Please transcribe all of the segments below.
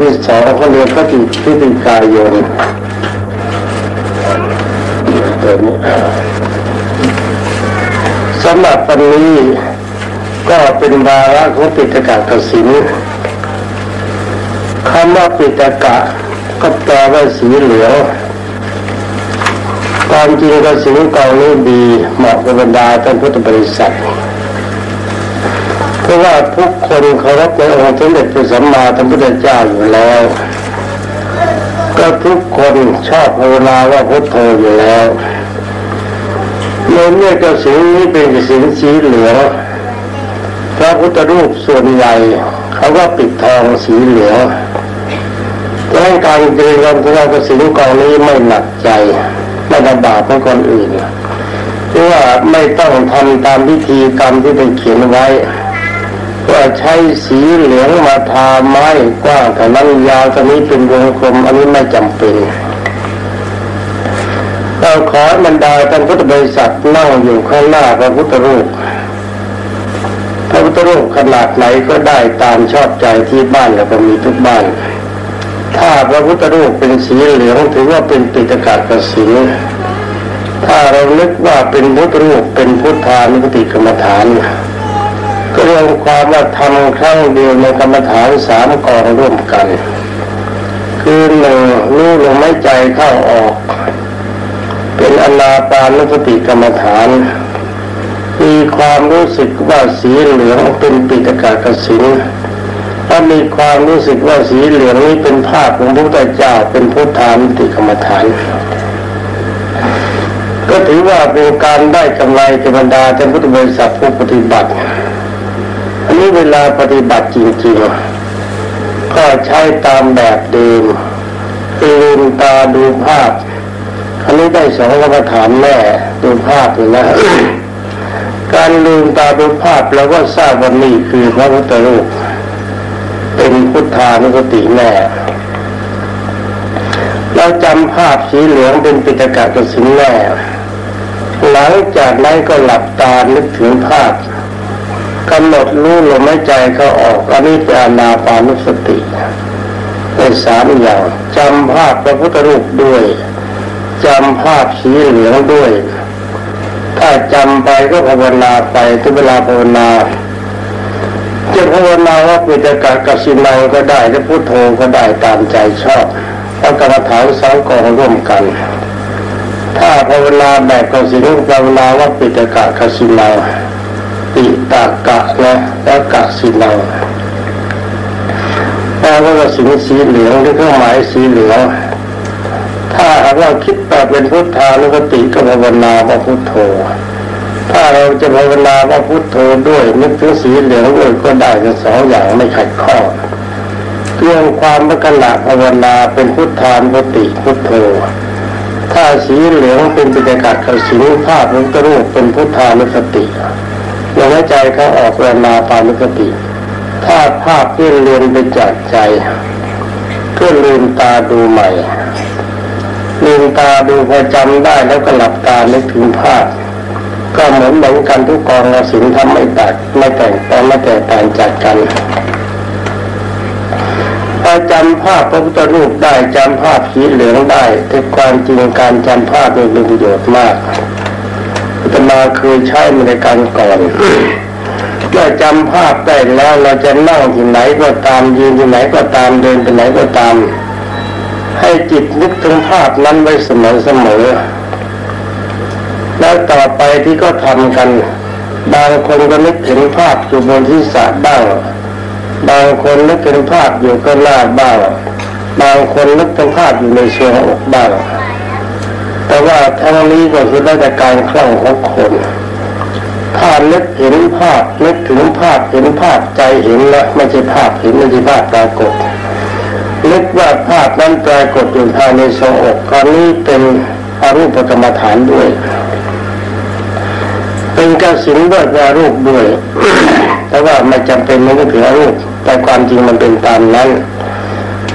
ที่สองเขาเรียนพระติพิติกายนตัวนี้สำหรับวันนี้ก็เป็นวาระของปิตกะกสินคำว่าปิตกะก็แปลว่าสีเหลืองความจริงกสินกองนี้ดีเหมาะกับบรรดาท่านพุทธบริษัท เพราะว่าทุก คนเคารพในองค์สมเด็จพระสัมมาสัมพุทธเจ้าอยู่แล้ว ก็ทุกคนชอบภาวนาว่าพุทโธอยู่แล้วเมื่อเมื่อกระสินนี้เป็นกระสินสีเหลืองพระพุทธรูปส่วนใหญ่เขาก็ปิดทองสีเหลืองดังการเจริญการทกระสินกองนี้ไม่หนักใจไม่ลำบากเหมือนคนอื่นเพราะว่าไม่ต้องทำตามพิธีกรรมที่เป็นเขียนไว้ ว่าใช้สีเหลืองมาทาไม้กว้างแต่นั้นยาวตอนนี้เป็นวงกลมอันนี้ไม่จำเป็น เราขอบรรดาท่านพุทธบริษัทนั่งอยู่ข้างหน้าพระพุทธรูปพระพุทธรูปขนาดไหนก็ได้ตามชอบใจที่บ้านเราก็มีทุกบ้าน ถ้าพระพุทธรูปเป็นสีเหลืองถือว่าเป็นปิตกาศสีถ้าเรานึกว่าเป็นพุทธรูปเป็นพุทธานุปติกรรมฐาน เรื่องความว่าทำครั้งเดียวในกรรมฐานสามกองร่วมกัน คือหนึ่งรู้ลมหายใจเข้าออก เป็นอนาปานุสติกรรมฐาน มีความรู้สึกว่าสีเหลืองเป็นปิตกากสินถ้ามีความรู้สึกว่าสีเหลืองนี้เป็นภาพของพระพุทธเจ้าเป็นพุทธานุติกรรมฐานก็ถือว่าเป็นการได้กำไรเทวดาเป็นพุทธบริษัทผู้ปฏิบัติ อันนี้เวลาปฏิบัติจริงๆ ก็ใช้ตามแบบเดิมคือลืมตาดูภาพ อันนี้ได้สองกรรมฐานแม่ดูภาพอยู่นะการลืมตาดูภาพเราก็ทราบว่านี่คือพระพุทธรูปเป็นพุทธานุสติแม่เราจำภาพสีเหลืองเป็นปิตกะกสินแม่หลังจากนั้นก็หลับตานึกถึงภาพ กำหนดรู้ลมหายใจเขาออกอันนี้เป็นอนาปานุสติเป็นสามอย่างจำภาพพระพุทธรูปด้วยจำภาพสีเหลืองด้วย ถ้าจำไปก็ภาวนาไปถึงเวลาภาวนาจะภาวนาว่าปิตกะกสินังก็ได้จะพุทโธก็ได้ตามใจชอบเพราะกรรมฐานสองกองร่วมกัน ถ้าภาวนาแบบกสินภาวนาว่าปิตกะกสินัง ปิตากะนะแล้วกะสินังแปลว่ากสินสีเหลืองหรือเครื่องหมายสีเหลือง ถ้าหากเราคิดแบบเป็นพุทธานุสติก็ภาวนาว่าพุทโธ ถ้าเราจะภาวนาว่าพุทโธด้วยนึกถึงสีเหลืองด้วยก็ได้ทั้งสองอย่างไม่ขัดข้อเรื่องความมรรคละภาวนาเป็นพุทธานุสติพุทโธถ้าสีเหลืองเป็นปิฎกัดกับสีภาพพระพุทธรูปเป็นพุทธานุสติ ลมหายใจเขาออกเวนาปานุสติ ถ้าภาพที่เรียนไปจากใจก็ลืมตาดูใหม่ลืมตาดูพอจำได้แล้วก็หลับตานึกถึงภาพ ก็เหมือนเหมือนกันทุกกองศิลป์ทำไม่แตกไม่แตกแต่ไม่แตกต่างจากกันถ้าจำภาพพระพุทธรูปได้จำภาพสีเหลืองได้แต่ความจริงการจำภาพมีประโยชน์มาก ตมาเคยใช้ในการก่อนเมื่อจำภาพได้แล้วเราจะนั่งที่ไหนก็ตามยืนที่ไหนก็ตามเดินไปไหนก็ตาม ให้จิตนึกถึงภาพนั้นไว้เสมอเสมอแล้วต่อไปที่ก็ทำกัน บางคนก็นึกถึงภาพอยู่บนที่สระบ้าง บางคนนึกถึงภาพอยู่ก็หน้าบ้าง บางคนนึกถึงภาพอยู่ในช่วงอกบ้าง แต่ว่าทั้งนี้ก็คือได้จากการคลั่งของคน ถ้านึกเห็นภาพนึกถึงภาพเห็นภาพใจเห็นแล้วไม่ใช่ภาพเห็นไม่ใช่ภาพปรากฏนึกว่าภาพนั้นปรากฏอยู่ภายในทรงอกคราวนี้เป็นอรูปกรรมฐานด้วย เป็นกสินด้วยแปรรูปด้วย แต่ว่าไม่จำเป็นไม่ต้องถือรูป แต่ความจริงมันเป็นตามนั้น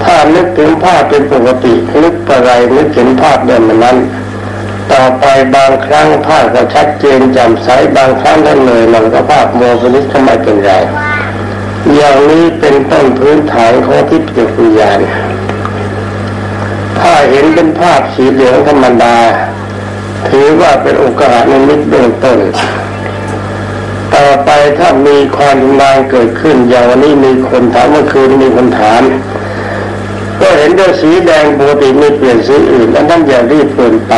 ถ้านึกถึงภาพเป็นปกตินึกอะไรนึกเห็นภาพเดิมมันนั้น ต่อไปบางครั้งภาพก็ชัดเจนจ่มใสบางครั้งท่านเลยมันก็ภาพโมฟนิสก็ไม่เป็นไรอย่างนี้เป็นต้นพื้นฐานของทิพยวิญญาณถ้าเห็นเป็นภาพสีเหลืองธรรมดา ถือว่าเป็นโอกาสในมิตเบื้องต้น ต่อไปถ้ามีความรุนแรงเกิดขึ้นอย่างวันนี้มีคนถามเมื่อคืนมีคนถามก็เห็นด้วยสีแดงปกติไม่เปลี่ยนสีอื่นแล้วนั่นอย่ารีบเปลี่ยนไป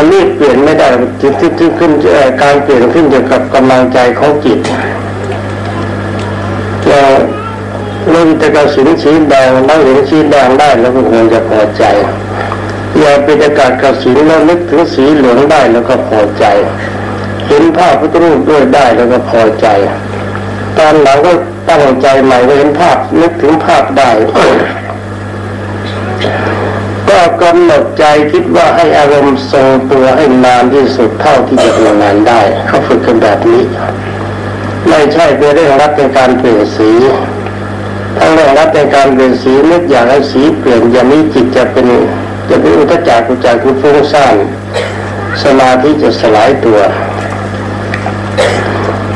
มันรีบเปลี่ยนไม่ได้จิตที่ขึ้นการเปลี่ยนขึ้นอยู่กับกำลังใจของจิตเราเริ่มจะกระสินสีแดงนั่งเห็นสีแดงได้แล้วก็คงจะพอใจอย่าไปจะกาศกระสินแล้วนึกถึงสีเหลืองได้แล้วก็พอใจ เห็นภาพพุทธรูปด้วยได้แล้วก็พอใจ ตอนหลังก็ตั้งใจใหม่เห็นภาพนึกถึงภาพได้ ก็กำหนดใจคิดว่าให้อารมณ์ทรงตัวให้นานที่สุดเท่าที่จะทำงานได้เขาฝึกกันแบบนี้ ไม่ใช่เป็นเรื่องรัดในการเปลี่ยนสีถ้าเรื่องรัดในการเปลี่ยนสีนึกอยากให้สีเปลี่ยนอย่างนี้จิตจะเป็นจะเป็นอุตจักกุจักคือฟุ้งซ่านสมาธิจะสลายตัว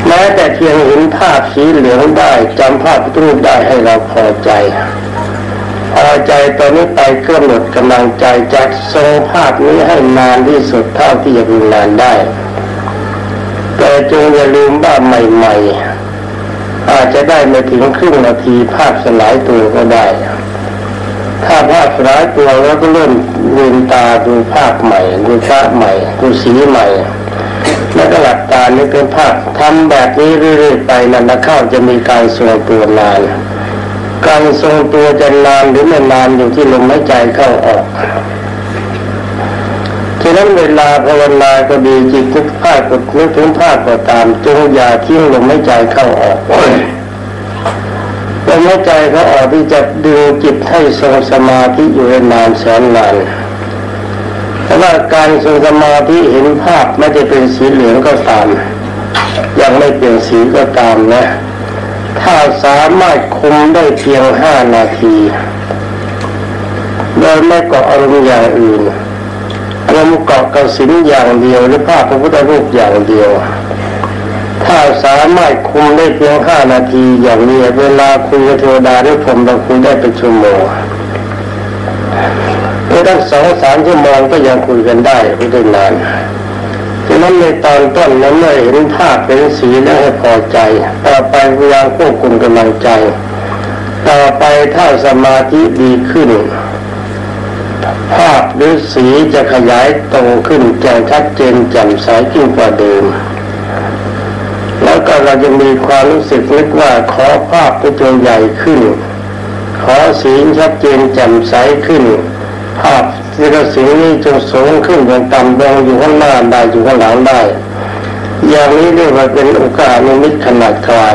แม้แต่เพียงเห็นภาพสีเหลืองได้จำภาพรูปได้ให้เราพอใจ พอใจตอนนี้ไปกำหนดกำลังใจจัดทรงภาพนี้ให้นานที่สุดเท่าที่จะนานได้ แต่จงอย่าลืมว่าใหม่ๆ อาจจะได้ไม่ถึงครึ่งนาทีภาพสลายตัวก็ได้ ถ้าภาพสลายตัวแล้วก็เริ่มลืมตาดูภาพใหม่ดูภาพใหม่ดูสีใหม่แล้วก็หลับตานี่เป็นภาพทำแบบนี้เรื่อยๆไปนานเข้าจะมีการทรงตัวนาน การทรงตัวจะนานหรือไม่นานอยู่ที่ลมหายใจเข้าออกฉะนั้นเวลาภาวนาก็ดีจิตนึกภาพก็นึกถึงภาพก็ตามจงอย่าทิ้งลมหายใจเข้าออกลมหายใจเขาออกที่จะดึงจิตให้ทรงสมาธิอยู่นานแสนนานแต่ว่าการทรงสมาธิเห็นภาพไม่จะเป็นสีเหลืองก็ตาม ยังไม่เปลี่ยนสีก็ตามนะ ถ้าสามารถคุมได้เพียงห้านาทีโดยไม่เกาะอารมณ์อย่างอื่นอารมณ์เกาะกระสินอย่างเดียวหรือภาพพระพุทธรูปอย่างเดียว ถ้าสามารถคุมได้เพียงห้านาทีอย่างนี้เวลาคุยกับเทวดาหรือผมเราคุยได้เป็นชั่วโมงไม่ตั้งสองสามชั่วโมงก็ยังคุยกันได้ไม่ได้นาน นั้นในตอนต้นนั้นเมื่อเห็นภาพเป็นสีแล้วให้พอใจ ต่อไปพยายามควบคุมกำลังใจ ต่อไปถ้าสมาธิดีขึ้น ภาพหรือสีจะขยายโตขึ้นแจ่มชัดเจนแจ่มใสยิ่งกว่าเดิม แล้วก็เราจะมีความรู้สึกนึกว่าขอภาพเป็นตัวใหญ่ขึ้น ขอสีชัดเจนแจ่มใสขึ้น ภาพ ที่กสีนี้จงสูงขึ้นจงต่ำลงอยู่ข้างหน้าได้อยู่ข้างหลังได้ อย่างนี้เรียกว่าเป็นโอกาสนิมิตขนาดกลาง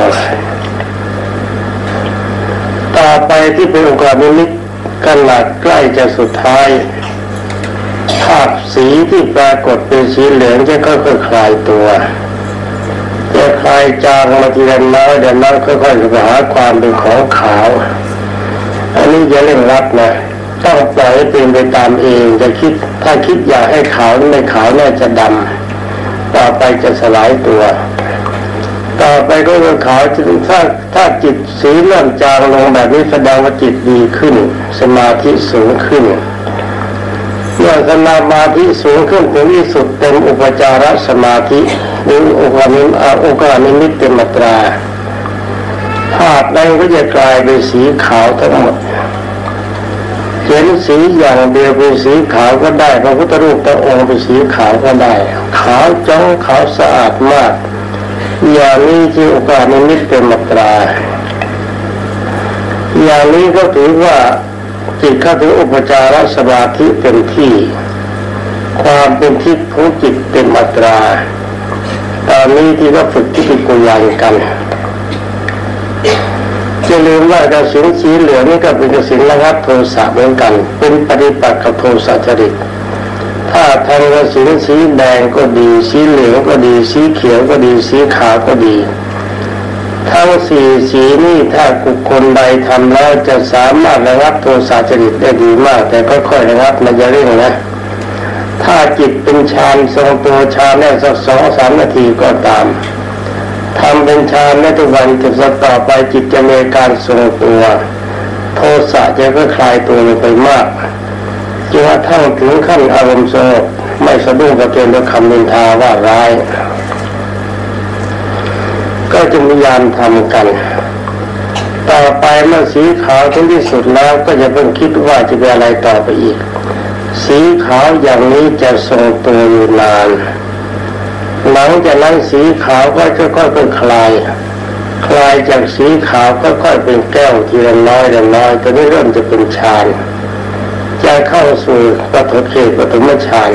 ต่อไปที่เป็นโอกาสนิมิตขนาดใกล้จะสุดท้ายภาพสีที่ปรากฏเป็นสีเหลืองจะค่อยๆคลายตัวจะคลายจางมาทีละน้อยเดี๋ยวน้อยค่อยๆจะหาความเป็นของขาว อันนี้อย่าเร่งรัดนะ ต้องปล่อยให้เป็นไปตามเองจะคิดถ้าคิดอยากให้ขาวไม่ขาวน่าจะดำต่อไปจะสลายตัว ต่อไปก็จะขาวจนถ้าถ้าจิตสีเริ่มจางลงแบบนี้แสดงว่าจิตดีขึ้น สมาธิสูงขึ้นเมื่อสมาธิสูงขึ้นถึงที่สุดเต็มอุปจารสมาธิหรืออุปนิมอุปนิมิตเต็มมาตราภาพนั้นก็จะกลายเป็นสีขาวทั้งหมด เห็นสีอย่างเดียวเป็นสีขาวก็ได้พระพุทธรูปตะองค์เป็นสีขาวก็ได้ ขาวจ้องขาวสะอาดมาก อย่างนี้ที่โอกาสนิมิตเป็นมาตรา อย่างนี้ก็ถือว่าจิตเข้าถึงอุปจารสมาธิเต็มที่ ความเป็นทิพย์ของจิตเป็นมาตรา ตอนนี้ที่เราฝึกที่ปิกุยานกัน จะลืมว่ากระสินสีเหลืองนี่ก็เป็นกระสินระงับโทสะเหมือนกัน เป็นปฏิปักษ์กับโทสะจริตถ้าทางกระสินสีแดงก็ดีสีเหลืองก็ดีสีเขียวก็ดีสีขาวก็ดีทั้งสี่สีนี่ถ้าบุคคลใดทำแล้วจะสามารถระงับโทสะจริตได้ดีมาก แต่ค่อยๆระงับมันจะเร่งนะถ้าจิตเป็นฌานทรงตัวฌานได้สักสองสามนาทีก็ตาม ทำเป็นฌานในทุกวันจะต่อไปจิตจะมีการทรงตัว โทสะจะก็คลายตัวลงไปมากจนกระทั่งถึงขั้นอารมณ์สงบไม่สะดุ้งกระเทือนด้วยคำนินทาว่าร้าย ก็จะมียานทำกัน ต่อไปเมื่อสีขาวถึงที่สุดแล้วก็จะเพิ่งคิดว่าจะเป็นอะไรต่อไปอีก สีขาวอย่างนี้จะทรงตัวอยู่นาน หลังจากนั้นสีขาวก็ค่อยๆเป็นคลาย คลายจากสีขาวก็ค่อยเป็นแก้วทีละน้อยละน้อยตอนนี้เริ่มจะเป็นฌานจะเข้าสู่ปฐมเขตปฐมฌาน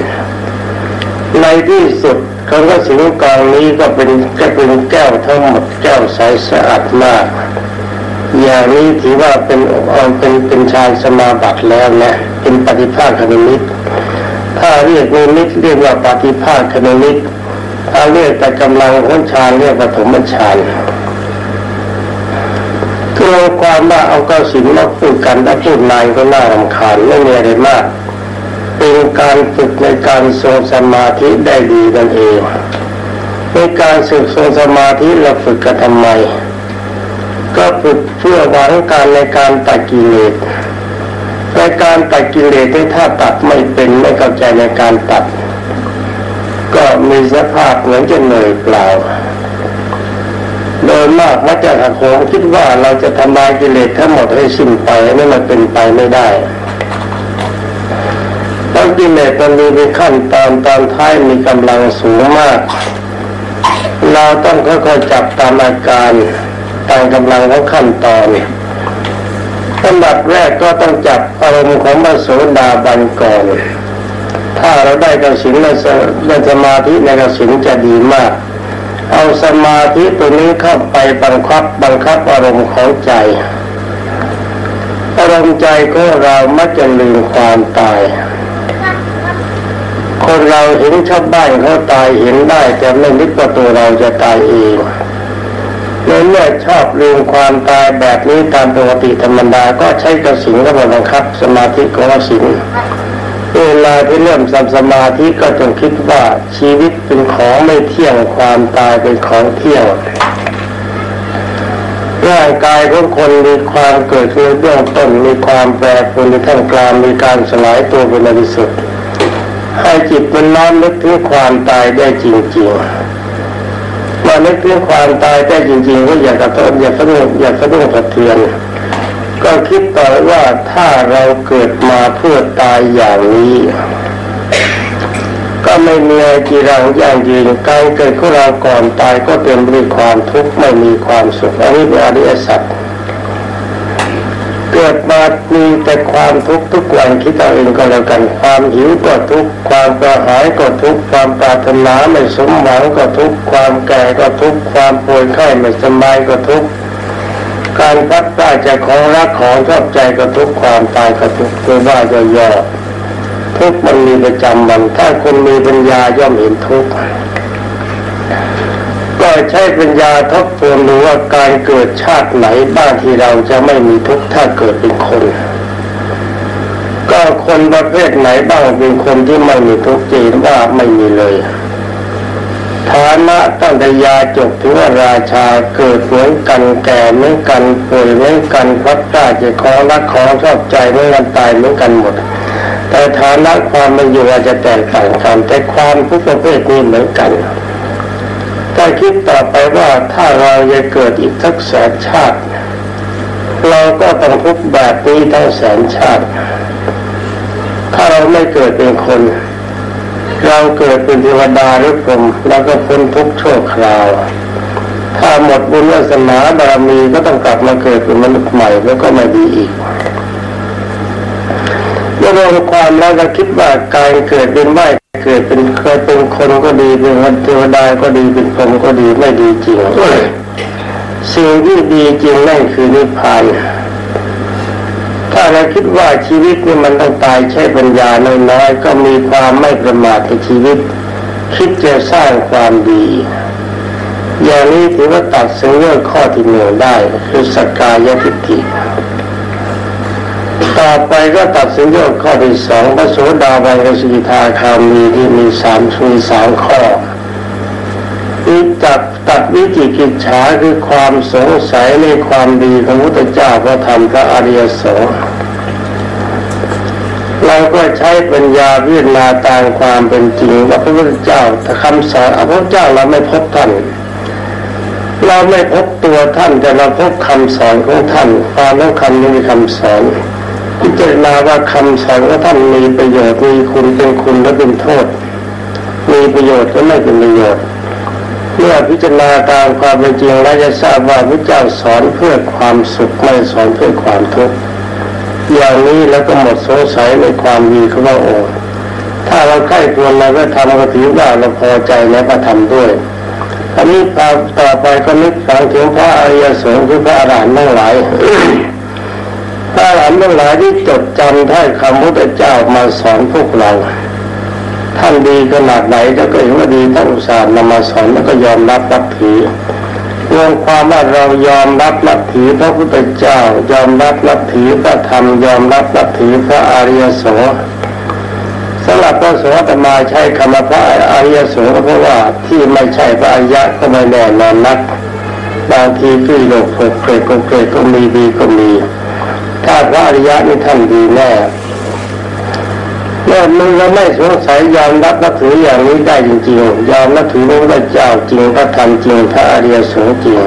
ในที่สุดคำว่าสิงกองนี้ก็เป็นก็เป็นแก้วทั้งหมดแก้วใสสะอาดมาก อย่างนี้ถือว่าเป็นเป็นเป็นฌานสมาบัติแล้วนะเป็นปฏิภาคคณิมิตถ้าเรียกนิมิตเรียกว่าปฏิภาคคณิมิต ถ้าเรียกแต่กำลังของฌานเรียกปฐมฌานคือความว่าเอาเก้าสินมาพูดกันถ้าพูดนานก็น่ารำคาญไม่มีอะไรมาก เป็นการฝึกในการทรงสมาธิได้ดีนั่นเองในการศึกทรงสมาธิเราฝึกกันทำไม ก็ฝึกเพื่อหวังการในการตัดกิเลสในการตัดกิเลสถ้าตัดไม่เป็นไม่เข้าใจในการตัด ก็มีสภาพเหมือนจะเหนื่อยเปล่า โดยมากมักจะหักโหมคิดว่าเราจะทำลายกิเลสทั้งหมดให้สิ้นไปนี่มันเป็นไปไม่ได้เพราะกิเลสมันมีเป็นขั้นตอนตอนท้ายมีกำลังสูงมาก เราต้องค่อยๆจับตามอาการตามกำลังของขั้นตอนอันดับแรกก็ต้องจับอารมณ์ของมโสดาบันก่อน ถ้าเราได้กสินในสมาธิในกสินจะดีมาก เอาสมาธิตัวนี้เข้าไปบังคับบังคับอารมณ์ของใจอารมณ์ใจของเรามักจะลืมความตาย คนเราเห็นชาวบ้านเขาตายเห็นได้แต่ไม่นึกว่าตัวเราจะตายเองเมื่อชอบลืมความตายแบบนี้ตามปกติธรรมดาก็ใช้กระสินก็บังคับสมาธิของกระสิน เวลาที่เริ่มทำสมาธิก็ต้องคิดว่าชีวิตเป็นของไม่เที่ยงความตายเป็นของเที่ยงร่างกายของคนมีความเกิดขึ้นเบื้องต้นมีความแปรปรวนในท่ามกลางมีการสลายตัวเป็นในที่สุดให้จิตมันน้อมนึกถึงความตายได้จริงๆมานึกถึงความตายได้จริง ๆ ก็อย่ากระตุ้นอย่าสะดุ้งอย่าสะดุ้งสะเทือน ก็คิดต่อว่าถ้าเราเกิดมาเพื่อตายอย่างนี้ ก็ไม่มีอะไรจีรังอย่างยืนการเกิดของเราก่อนตายก็เต็มไปด้วยความทุกข์ไม่มีความสุขอันนี้เป็นอริยสัจเกิดมามีแต่ความทุกข์ทุกวันคิดเอาเองก็แล้วกัน ความหิวก็ทุกข์ความกระหายก็ทุกข์ความปรารถนาไม่สมหวังก็ทุกข์ความแก่ก็ทุกข์ความป่วยไข้ไม่สบายก็ทุกข์ การพัดพลาดจากของรักของชอบใจก็ทุกความตายก็ทุกข์คือว่าย่อๆทุกมันมีประจำวันถ้าคนมีปัญญาย่อมเห็นทุกข์ก็ใช้ปัญญาทบทวนดูว่าการเกิดชาติไหนบ้างที่เราจะไม่มีทุกข์ถ้าเกิดเป็นคน ก็คนประเภทไหนบ้างเป็นคนที่ไม่มีทุกข์จีนว่าไม่มีเลย ฐานะตั้งแต่ยาจบถึงราชาเกิดเหมือนกันแก่เหมือนกันป่วยเหมือนกันพัดพลาดจากของรักของชอบใจเหมือนกันตายเหมือนกันหมด แต่ฐานะความมันอยู่อาจจะแตกต่างกันแต่ความทุกประเภทนี้เหมือนกันถ้าคิดต่อไปว่าถ้าเราจะเกิดอีกทักแสนชาติ เราก็ต้องทุกแบบนี้ทั้งแสนชาติ ถ้าเราไม่เกิดเป็นคน เราเกิดเป็นเทวดาหรือพรหมเราก็พ้นทุกข์ชั่วคราว ถ้าหมดบุญวาสนาบารมีก็ต้องกลับมาเกิดเป็นมนุษย์ใหม่แล้วก็ไม่ดีอีกเมื่อรวมความแล้วก็คิดว่าการเกิดเป็นไม่เกิดเป็นเคยเป็นคนก็ดีเป็นเทวดาก็ดีเป็นพรหมก็ดีไม่ดีจริงสิ่งที่ดีจริงนั่นคือนิพพานาเราคิดว่าชีวิตนี่มันต้องตายใช้ปัญญาน้อยๆก็มีความไม่ประมาทในชีวิต คิดจะสร้างความดี อย่างนี้ถือว่าตัดเสื่อข้อที่หนึ่งได้คือสกกายทิฏฐิต่อไปก็ตัดสินโยข้อที่สองพระโสดาบันกสิทาคามีที่มีสามมีสามข้อนี่จับตตัดวิจิกิจฉาคือความสงสัยในความดีของพระพุทธเจ้าพระธรรมพระอริยสงฆ์ เราก็ใช้ปัญญาพิจารณาตามความเป็นจริงว่าพระพุทธเจ้าถ้าคำสอนพระพุทธเจ้าเราไม่พบท่าน เราไม่พบตัวท่านแต่เราพบคำสอนของท่านความสำคัญในคำสอนพิจารณาว่าคำสอนของท่านมีประโยชน์มีคุณเป็นคุณและเป็นโทษ มีประโยชน์ก็ไม่เป็นประโยชน์เมื่อพิจารณาตามความเป็นจริงแล้วจะทราบว่าพระเจ้าสอนเพื่อความสุขไม่สอนเพื่อความทุกข์ อย่างนี้แล้วก็หมดสงสัยในความดีของพระองค์ถ้าเราใกล้ควรเราก็ทำก็ถือว่าเราพอใจในพระธรรมด้วยอันนี้ต่อต่อไปก็นึกฟังถึงพระอริยสงฆ์คือพระอรหันต์ทั้งหลายพระอรหันต์ทั้งหลายที่จดจำท่านคำพุทธเจ้ามาสอนพวกเรา ท่านดีขนาดไหนถ้าก็เห็นว่าดีท่านอุตส่าห์นำมาสอนแล้วก็ยอมรับรับถือ รวมความว่าเรายอมรับนับถือพระพุทธเจ้า ยอมรับนับถือพระธรรม ยอมรับนับถือพระอริยสงฆ์สำหรับพระสงฆ์ธรรมาใช้คำว่าพระอริยสงฆ์เพราะว่าที่ไม่ใช่พระอริยะก็ไม่แน่นอนนักบางทีที่โลกเกิดเกิดก็เกิดก็มีดีก็มี ถ้าพระอริยะนี่ท่านดีแน่ มื่อมึงเราไม่สงสัยยอมรับนับถืออย่างนี้ได้จริงๆยอมนับถือพระเจ้าจริงพระธรรมจริงพระอริยสงฆ์จริง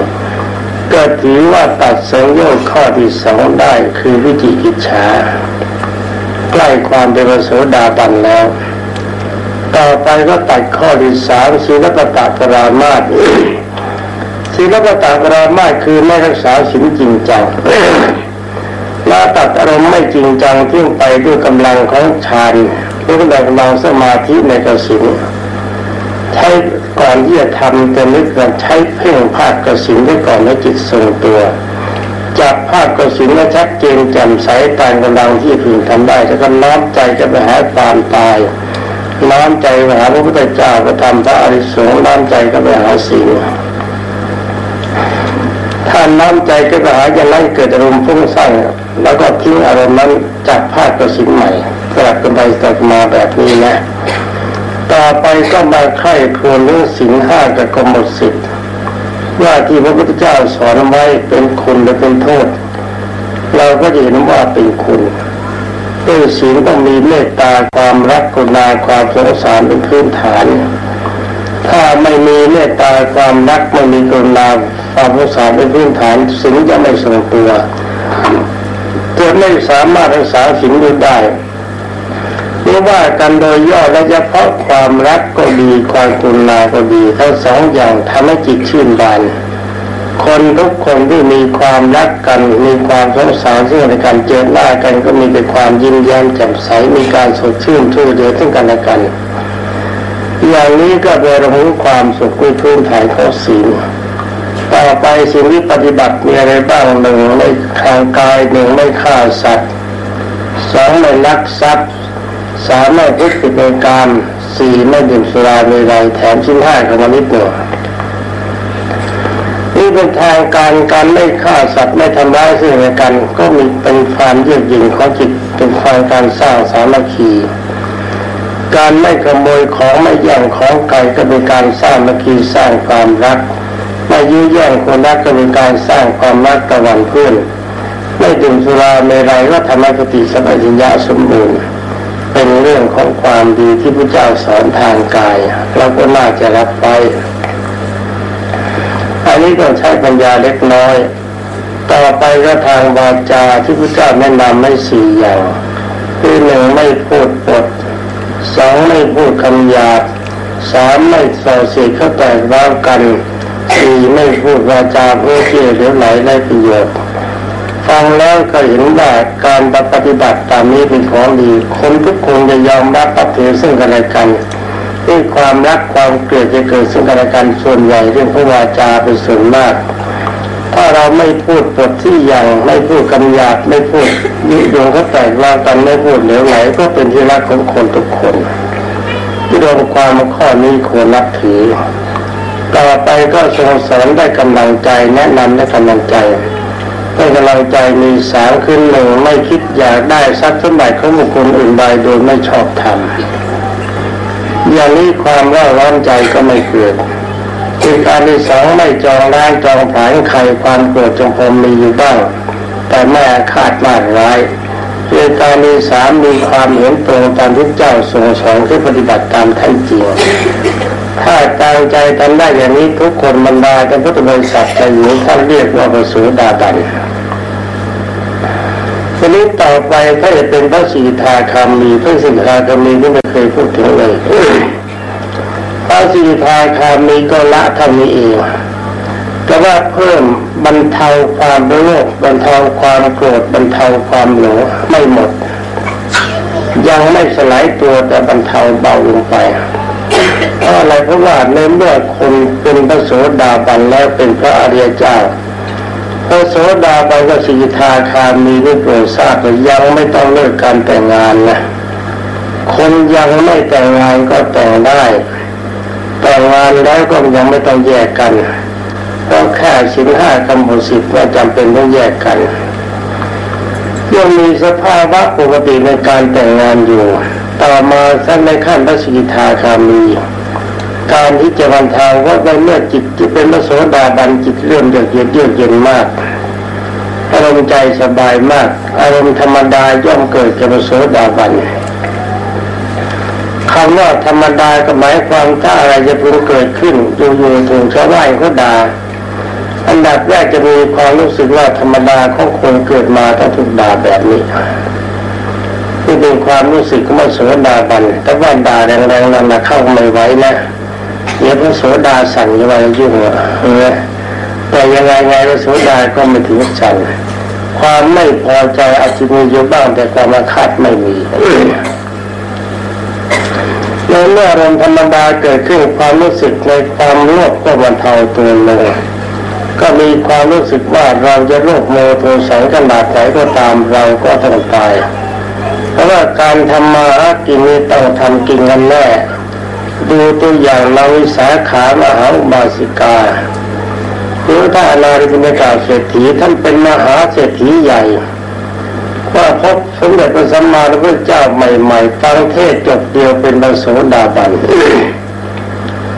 ก็ถือว่าตัดสังโยชน์ข้อที่สองได้คือวิจิกิจฉาใกล้ความเป็นพระโสดาบันแล้ว ต่อไปก็ตัดข้อที่สามศีลปตะปรามาตศีลปตะปรามาตคือไม่รักษาศีลจริงจัง ลาตัดอารมณ์ไม่จริงจังเทิ้งไปด้วยกำลังของฌานหรือกำลังสมาธิในกสินใช้ก่อนที่จะทำจะนึกกันใช้เพ่งภาคกสินไว้ก่อนให้จิตทรงตัวจับภาคกสินและชัดเจนแจ่มใสตามกำลังที่พึงทำได้แล้วก็น้อมใจจะไปหาความตายน้อมใจไปหาพระพุทธเจ้าก็ทำพระอริสงฆ์น้อมใจก็ไปหาสิ่งถ้าน้อมใจก็ไปหาอย่างนั้นเกิดอารมณ์ฟุ้งซ่าน แล้วก็ทิ้งอารมณ์นั้นจับภาคกสินใหม่กลับกันไปกลับมาแบบนี้นะ ต่อไปก็มาไข้ควญเรื่องสินห้ากับกรมสิทธิ์ว่าที่พระพุทธเจ้าสอนไว้เป็นคุณหรือเป็นโทษ เราก็จะเห็นว่าเป็นคุณด้วยศีลต้องมีเมตตาความรักกุณาความสงสารเป็นพื้นฐาน ถ้าไม่มีเมตตาความรักไม่มีกุณาความสงสารเป็นพื้นฐานศีลจะไม่ทรงตัว จะไม่สามารถรักษาศีลได้เรียกว่ากันโดยย่อและเฉพาะความรักก็ดีความกรุณาก็ดีทั้งสองอย่างทำให้จิตชื่นบานคนทุกคนที่มีความรักกัน มีความสงสารซึ่งในการเจอหน้ากันก็มีแต่ความยิ้มแย้มแจ่มใสมีการสดชื่นช่วยเหลือซึ่งกันและกัน อย่างนี้ก็เป็นระหุความสุขในพื้นฐานของศีล ต่อไปสิ่งที่ปฏิบัติมีอะไรบ้างหนึ่งไม่ทางกายหนึ่งไม่ฆ่าสัตว์สองไม่ลักทรัพย์สามไม่พิจิตในการสี่ไม่ดื่มสุราในไรแถมชิ้นห้าของมนิดหนึ่งนี่เป็นทางการการไม่ฆ่าสัตว์ไม่ทำร้ายซึ่งกัน ก็มีเป็นความเยือกเย็นของจิตเป็นความการสร้างสามัคคีการไม่ขโมยของไม่แย่งของไก่ก็เป็นการสร้างมัคคีสร้างความรัก ไม่ยื้อแย่งคนรักก็เป็นการสร้างความรักตะวันเพื่อนไม่ดื่มสุราเมรัยก็ทำให้ปฏิสัมปชัญญะสมบูรณ์เป็นเรื่องของความดีที่พระเจ้าสอนทางกายเราก็น่าจะรับไปอันนี้ต้องใช้ปัญญาเล็กน้อย ต่อไปก็ทางวาจาที่พระเจ้าแนะนำไม่สี่อย่างคือหนึ่งไม่พูดปดสองไม่พูดคำหยาบสามไม่ส่อเสียเข้าแตกร้าวกัน สี่ไม่พูดวาจาเพื่อเกี่ยวหรือไหลได้ประโยชน์ฟังแล้วก็เห็นว่าการปฏิบัติตามนี้เป็นของดี คนทุกคนจะยอมรับรับถือซึ่งกันและกันด้วยความรักความเกลียดจะเกิดซึ่งกันและกันส่วนใหญ่เรื่องพระวาจาเป็นส่วนมาก ถ้าเราไม่พูดปดที่อย่างไม่พูดคำหยาบไม่พูดยุยงเขาแตกว่ากันไม่พูดเหลวไหลก็เป็นที่รักของคนทุกคนที่รวมความข้อนี้ควรรับถือ ต่อไปก็ทรงสอนได้กำลังใจแนะนำได้กำลังใจได้กำลังใจมีสามขึ้นหนึ่งไม่คิดอยากได้ทรัพย์สมบัติของบุคคลอื่นใดโดยไม่ชอบทำอย่างนี้ความว่าร้อนใจก็ไม่เกิดคือการที่สองไม่จองร้านจองผานใครความโกรธจงพรมมีอยู่บ้าง แต่ไม่อาฆาตมากร้ายคือการที่สามมีความเห็นตรงตามที่เจ้าทรงสอนคือปฏิบัติตามท่านจริง ถ้าตั้งใจทำได้อย่างนี้ทุกคนบรรดาเป็นพุทธบริษัทจะอยู่ท่านเรียกว่าประสูดาบันทีนี้ต่อไปถ้าจะเป็นพระสีทาคามีพระสีทาคามีที่ไม่เคยพูดถึงเลยพระสีทาคามีก็ละเท่านี้เองแต่ว่าเพิ่มบรรเทาความโลภบรรเทาความโกรธบรรเทาความหลงไม่หมด ยังไม่สลายตัวแต่บรรเทาเบาลงไป เพราะอะไรเพราะว่าในเมื่อคนเป็นพระโสดาบันแล้วเป็นพระอริยเจ้าพระโสดาบันก็สีทาคามีด้โปรดทราบยังไม่ต้องเลิกการแต่งงานนะคนยังไม่แต่งงานก็แต่งได้ แต่งงานแล้วก็ยังไม่ต้องแยกกันก็แค่สินห้ากำหนดสิบว่จำเป็นต้องแยกกันยังมีสภาวะปกติในการแต่งงานอยู่ ต่อมาสั้นในขั้นพระสีทาคามี การที่จะบรรเทาว่าในเมื่อจิตที่เป็นพระโสดาบันจิตเริ่มเยือกเย็นเยือกเย็นมากอารมณ์ใจสบายมาก อารมณ์ธรรมดาย่อมเกิดแก่พระโสดาบันคำว่าธรรมดาก็หมายความถ้าอะไรจะพึงเกิดขึ้นอยู่ๆถูกชาวบ้านเขาด่าอันดับแรกจะมีความรู้สึกว่าธรรมดาของคนเกิดมาต้องถูกด่าแบบนี้นี่เป็นความรู้สึกของพระโสดาบันแต่ว่าด่าแรงๆนั้นนะเข้าไม่ไหวนะ เดี๋ยวพระโสดาสั่นจะว่ายุ่งอะเออแต่ยังไงไงพระโสดาก็ไม่ถึงสั่นความไม่พอใจอาจจะมีอยู่บ้างแต่ความอาฆาตไม่มีในเมื่ออารมณ์ธรรมดาเกิดขึ้นความรู้สึกในความโลภก็บรรเทาตัวลงก็มีความรู้สึกว่าเราจะโลภโมโทสังขนาดไหนก็ตามเราก็ต้องตาย เพราะว่าการทำมาหากินนี้ต้องทำกินกันแน่ ดูตัวอย่างนาวิสาขามหาอุบาสิกาหรือถ้านาริบุญกาเศรษฐีท่านเป็นมหาเศรษฐีใหญ่ว่าพบสมเด็จพระสัมมาสัมพุทธเจ้าใหม่ๆตั้งเทศจบเดียวเป็นพระโสดาบัน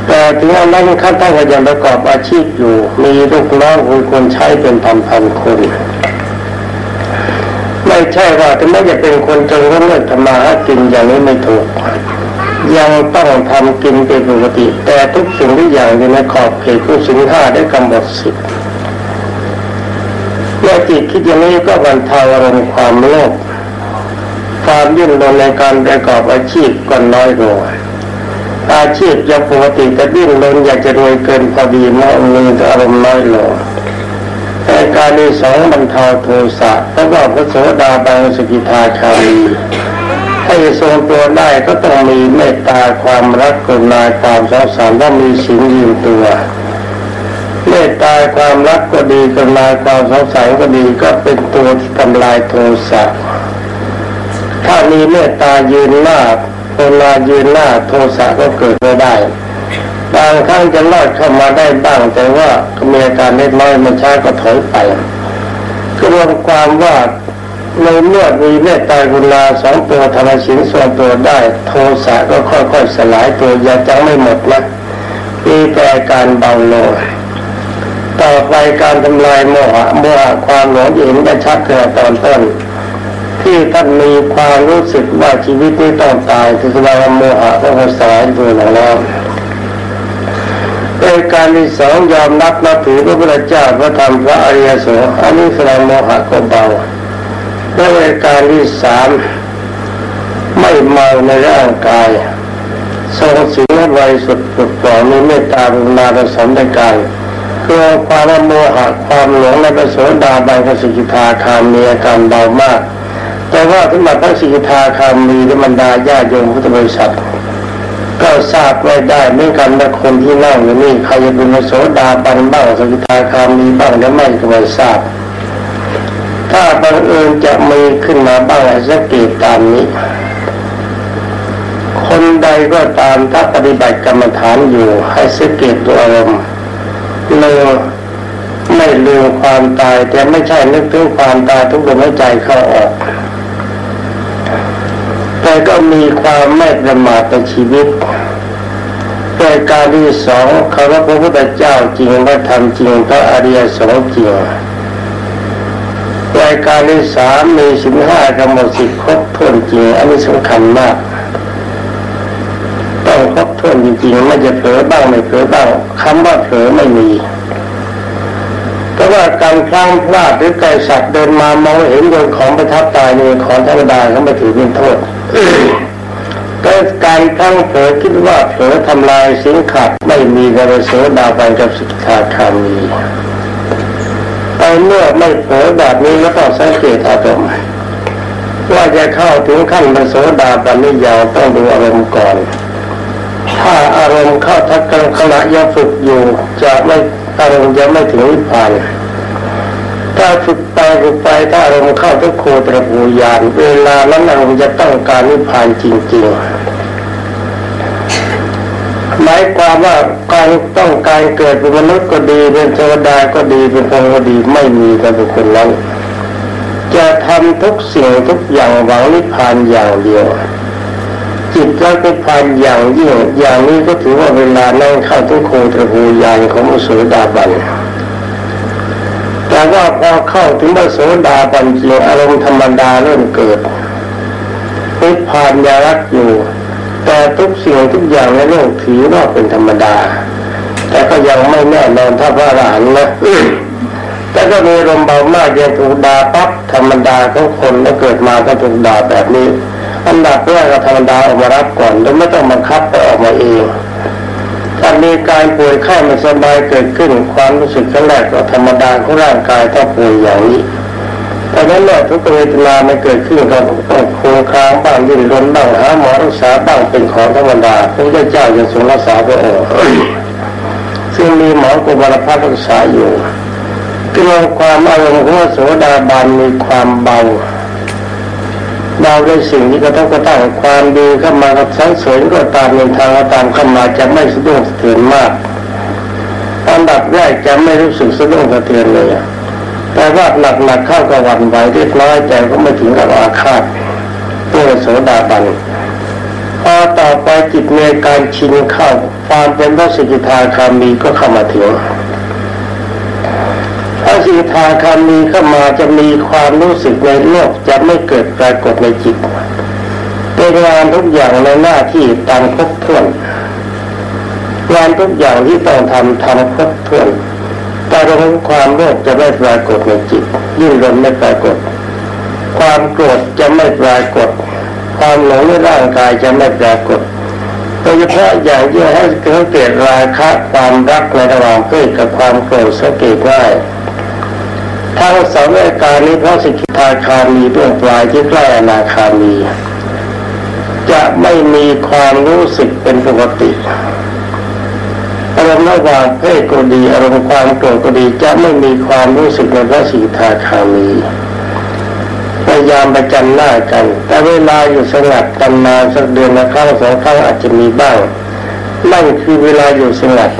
แต่ถึงนั้นขั้นท่านก็ยังประกอบอาชีพอยู่ มีลูกน้องคุคนใช้เป็นพันๆคน ไม่ใช่ว่าถึงแม้จะเป็นคนจนก็เลิกทำมาหากินอย่างนี้ไม่ถูก ยังต้องทำกินเป็นปกติ แต่ทุกสิ่งทุกอย่างอยู่ในขอบเขตของสินห้าได้กำหนดสิทธิ์เมื่อจิตคิดอย่างนี้ก็บรรเทาอารมณ์ความโลภความยิ่งลงในการประกอบอาชีพก็น้อยลงอาชีพยังปกติแต่ดิ้นรนอยากจะรวยเกินพอดีมากเงินอารมณ์น้อยลงแต่การที่สองบรรเทาโทสะเพราะว่าพระโสดาบันสกิทาคามี ทรงตัวได้ก็ต้องมีเมตตาความรักกรุณาความสงสารต้องมีสิ่งยืนตัว เมตตาความรักก็ดีกรุณาความสงสารก็ดีก็เป็นตัวที่ทำลายโทสะถ้ามีเมตตายืนหน้าเวลายืนหน้าโทสะก็เกิดไม่ได้บางครั้งจะรอดเข้ามาได้บ้าง แต่ว่าก็มีอาการเล็กน้อยมันช้าก็ถอยไปก็รวมความว่า ในเมื่อมีเมตตากรุณาสองตัวธรรมสินส่วนตัวได้ โทสะก็ค่อยๆสลายตัวอย่าจังไม่หมดนะมีแต่การเบาลงต่อไปการทำลายโมหะโมหะความหลงเห็นได้ชัดเกิดตอนต้น ที่ท่านมีความรู้สึกว่าชีวิตนี้ต้องตายคือแสดงว่าโมหะก็สลายตัวลงแล้วในการที่สองยอมรับนับถือพระพุทธเจ้าพระธรรมพระอริยสงฆ์อันนี้แสดงโมหะก็เบา และในการที่สามไม่เมาในร่างกายทรงสิ่งไวสุดปลดปล่อยมีเมตตาบุญนาผสมในกายคือความโมหะความหลงในพระโสดาบันกสิกิทาคามมีอาการเบามาก แต่ว่าที่มาพระสิกิทาคามมีธรรมดาญาโยมพุทธบริษัท ก็ทราบไว้ได้เมือกันนะคนที่นั่งอยู่นี่ใครจะเป็นพระโสดาบันบ้างสกิทาคามมีบ้างหรือไม่ก็ไม่ทราบ ถ้าบังเอิญจะมีขึ้นมาบ้างสังเกตตามนี้ คนใดก็ตามถ้าปฏิบัติกรรมฐานอยู่ให้สังเกตตัวอารมณ์เลืมไม่ลืมความตาย แต่ไม่ใช่นึกถึงความตายทุกลมหายใจเข้าออก แต่ก็มีความไม่ประมาทในชีวิตรายการที่สองคำว่าพระพุทธเจ้าจริงพระธรรมจริงพระอริยสงฆ์จริง รายการที่สามมีสิบห้ากำหนดสิทธิ์ครบถ้วนจริง อันนี้สำคัญมาก ต้องครบถ้วนจริงๆไม่จะเผลอบ้างไม่เผลอบ้างคำว่าเผลอไม่มีเพราะว่าการพลาดพลาดหรือไก่สัตว์เดินมามองเห็นโดนของประทับตายนี่ของธรรมดาเขาไม่ถือเป็นโทษก็การทั้งเผลอคิดว่าเผลอทำลายสิ่งขัดไม่มีกระเสดาบันกับสิกขาคามี เมื่อไม่เผลอแบบนี้ก็ต้องสังเกตอารมณ์ว่าจะเข้าถึงขั้นพระโสดาบันนี้ยาวต้องดูอารมณ์ก่อน ถ้าอารมณ์เข้าทักกันขณะยังฝึกอยู่จะไม่อารมณ์จะไม่ถึงนิพพานถ้าฝึกไปฝึกไปถ้าอารมณ์เข้าทุกโคตรภูยานเวลานั้นอารมณ์จะต้องการนิพพานจริง ๆ หมายความว่าการต้องการเกิดเป็นมนุษย์ก็ดีเป็นเทวดาก็ดีเป็นพรหมก็ดีไม่มีกับบุคคลนั้น จะทำทุกสิ่งทุกอย่างหวังนิพพานอย่างเดียว จิตก็เป็นพานอย่างยิ่งอย่างนี้ก็ถือว่าเวลานั่งเข้าทุกโคตรภูยานของมุสุดาบันแต่ว่าพอเข้าถึงพระโสดาบันจริงอารมณ์ธรรมดาเริ่มเกิดนิพพานยารักอยู่ แต่ทุกสิ่งทุกอย่างในโลกถือว่าเป็นธรรมดา แต่ก็ยังไม่แน่นอนถ้าพระอรหันต์นะแต่ก็มีลมเบามากยังถูกด่าปั๊บธรรมดาของคนแล้วเกิดมาก็ถูกด่าแบบนี้อันดับแรกก็ธรรมดาออกมารับก่อนโดยไม่ต้องบังคับไปออกมาเองถ้ามีการป่วยไข้ไม่สบายเกิดขึ้นความรู้สึกครั้งแรกก็ธรรมดาของร่างกายต้องป่วยอย่างนี้ แต่นั้นแหละทุกเวทนาไม่เกิดขึ้นก็ต้องคงค้างบ้างดิ้นรนบ้างหาหมอรักษาบ้างเป็นของธรรมดาพระเจ้าจะทรงรักษาพระองค์ซึ่งมีหมอกบาลพัฒรักษาอยู่เรื่องความอารมณ์ของโสดาบันมีความเบาเบาด้วยสิ่งที่กระทบกระทั่งความดีเข้ามากับสังเสริญก็ตามในทางก็ตามเข้ามาจะไม่สะดุ้งสะเทือนมากอันดับแรกจะไม่รู้สึกสะดุ้งสะเทือนเลย แต่ว่าหนักๆเข้ากับวันไหวเล็กน้อยแต่ก็ไม่ถึงกับอาฆาตตัวโสดาบันพอต่อไปจิตมีการชินเข้าความเป็นพระสิกขาคามีก็เข้ามาถึงถ้าสิทาคามีเข้ามาจะมีความรู้สึกในโลกจะไม่เกิดปรากฏในจิตเป็นงานทุกอย่างในหน้าที่ตามครบถ้วนงานทุกอย่างที่ต้องทำทำครบถ้วน แต่เรื่องความโลภจะไม่ปรากฏในจิต ยิ่งรนไม่ปรากฏ ความโกรธจะไม่ปรากฏ ความหลงในร่างกายจะไม่ปรากฏโดยเฉพาะอย่างยิ่งให้เกิดราคะความรักในระหว่างเพศกับความโกรธสังเกตได้ทั้งสองรายการนี้พระสิกขาคามีเบื้องปลายที่ใกล้อนาคามี จะไม่มีความรู้สึกเป็นปกติ ระหว่างเพศก็ดีอารมณ์ความโกรธก็ดีจะไม่มีความรู้สึกในพระสิกขาคามีพยายามประจันหน้ากัน แต่เวลาอยู่สงัดกันนาสักเดือนละครั้งสองครั้งอาจจะมีบ้างนั่นคือเวลาอยู่สงัด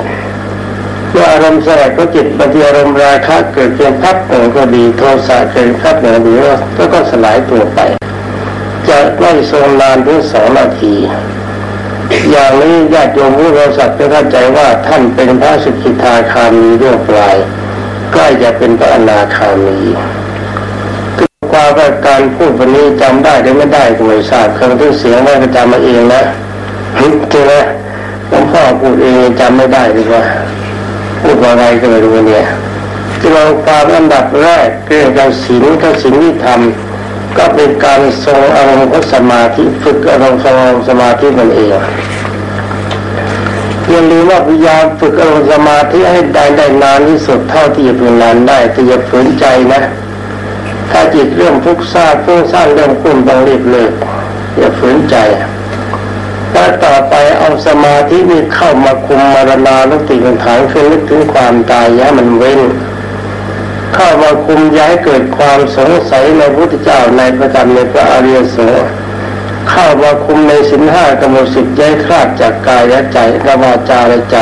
เมื่ออารมณ์สลายก็จิตบางทีอารมณ์ราคะเกิดเพียงพักหนึ่งก็ดีโทสะเกิดพักหนึ่งดีแล้วก็สลายตัวไป จะไม่ทรงนานถึงสองนาที อย่างนี้ญาติโยมผู้เราสัตว์จะเข้าใจว่าท่านเป็นพระสุขิทาคามีเรื่องปลายใกล้จะเป็นพระอนาคามีคือความว่าการพูดวันนี้จำได้หรือไม่ได้ก็ไม่ทราบเครื่องที่เสียงไม่ก็จำมาเองนะใช่ไหมหลวงพ่อพูดเองจำไม่ได้ดีกว่าพูดว่าอะไรก็ไม่รู้เนี่ยที่เราความอันดับแรกเรื่องการศีลกับศีลที่ทำ ก็เป็นการทรงอารมณ์ของสมาธิฝึกอารมณ์ทรงอารมณ์สมาธิมันเองอย่าลืมว่าพยายามฝึกอารมณ์สมาธิให้ได้ได้นานที่สุดเท่าที่จะเป็นนานได้แต่อย่าฝืนใจนะ ถ้าจิตเรื่องฟุกซ่าฟุ้งซ่านเรื่องคุ้มต้องรีบเลิกอย่าฝืนใจถ้าต่อไปเอาสมาธินี้เข้ามาคุมมรณาลุติกันฐานคือนึกถึงความตายยะมันเว้น เข้ามาคุมย้ายเกิดความสงสัยในพระพุทธเจ้าในประจำในพระอริยสงฆ์เข้ามาคุมในสินห้ากำหนดสิทธิ์ย้ายคลาดจากกายและใจระวาจาและใจ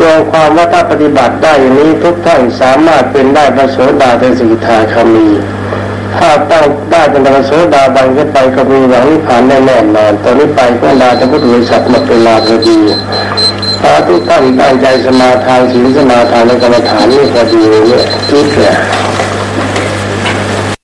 รวมความว่าถ้าปฏิบัติได้อย่างนี้ทุกท่านสามารถเป็นได้พระโสดาเป็นสิกขาคามี ถ้าตั้งได้เป็นพระโสดาบันขึ้นไปก็มีหวังนิพพานแน่นอนตอนนี้ไปก็ลาจะพุทธบริษัทมดเวลาพอดี พาทุกท่านตั้งใจสมาทานศีลสมาทานในกรรมฐานนี่พอดีเนี่ยคิดเนี่ย